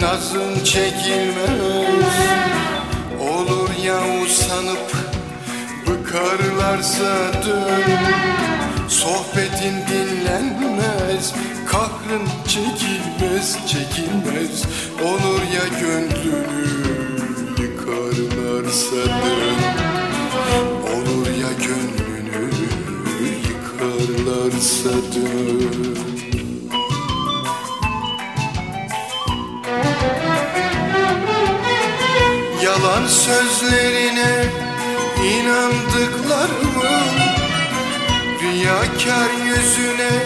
nazın çekilmez. Olur ya usanıp bıkarlarsa dön. Sohbetin dinlenmez Kahrın çekilmez çekilmez. Olur ya gönlünü yıkarlarsa dön. Olur ya gönlünü yıkarlarsa dön Yalan sözlerine inandıklarımın Riyakar yüzüne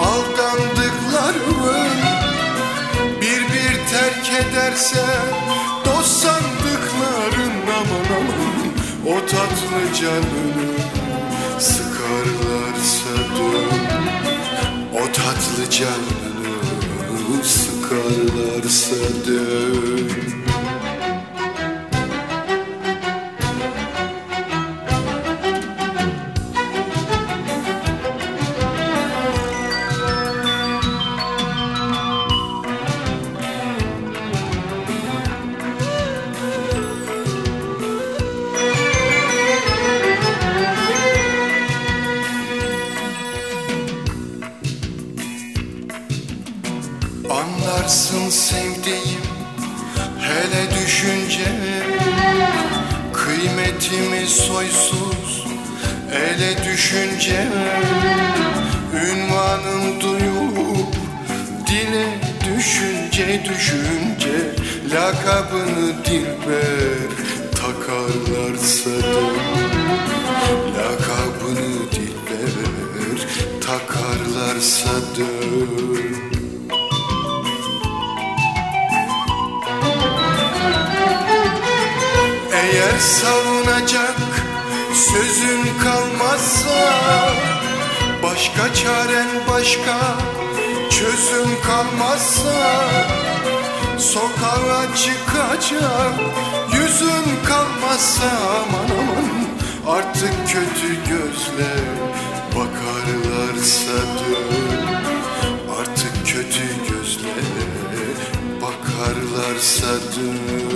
aldandıklarımın Bir bir terk ederse dost sandıkların aman aman O tatlı canını sıkarlarsa dön. O tatlı canını sıkarlarsa dön Anlarsın sevdiğim hele düşünce. Kıymetimi soysuz ele düşünce. Ünvanım duyup dile düşünce düşünce. Lakabını dilber takarlarsa da. Lakabını dilber takarlarsa dön Eğer savunacak sözün kalmazsa Başka çaren başka çözüm kalmazsa Sokağa çıkacak yüzün kalmazsa. Aman aman artık kötü gözle bakarlarsa dön Artık kötü gözle bakarlarsa dön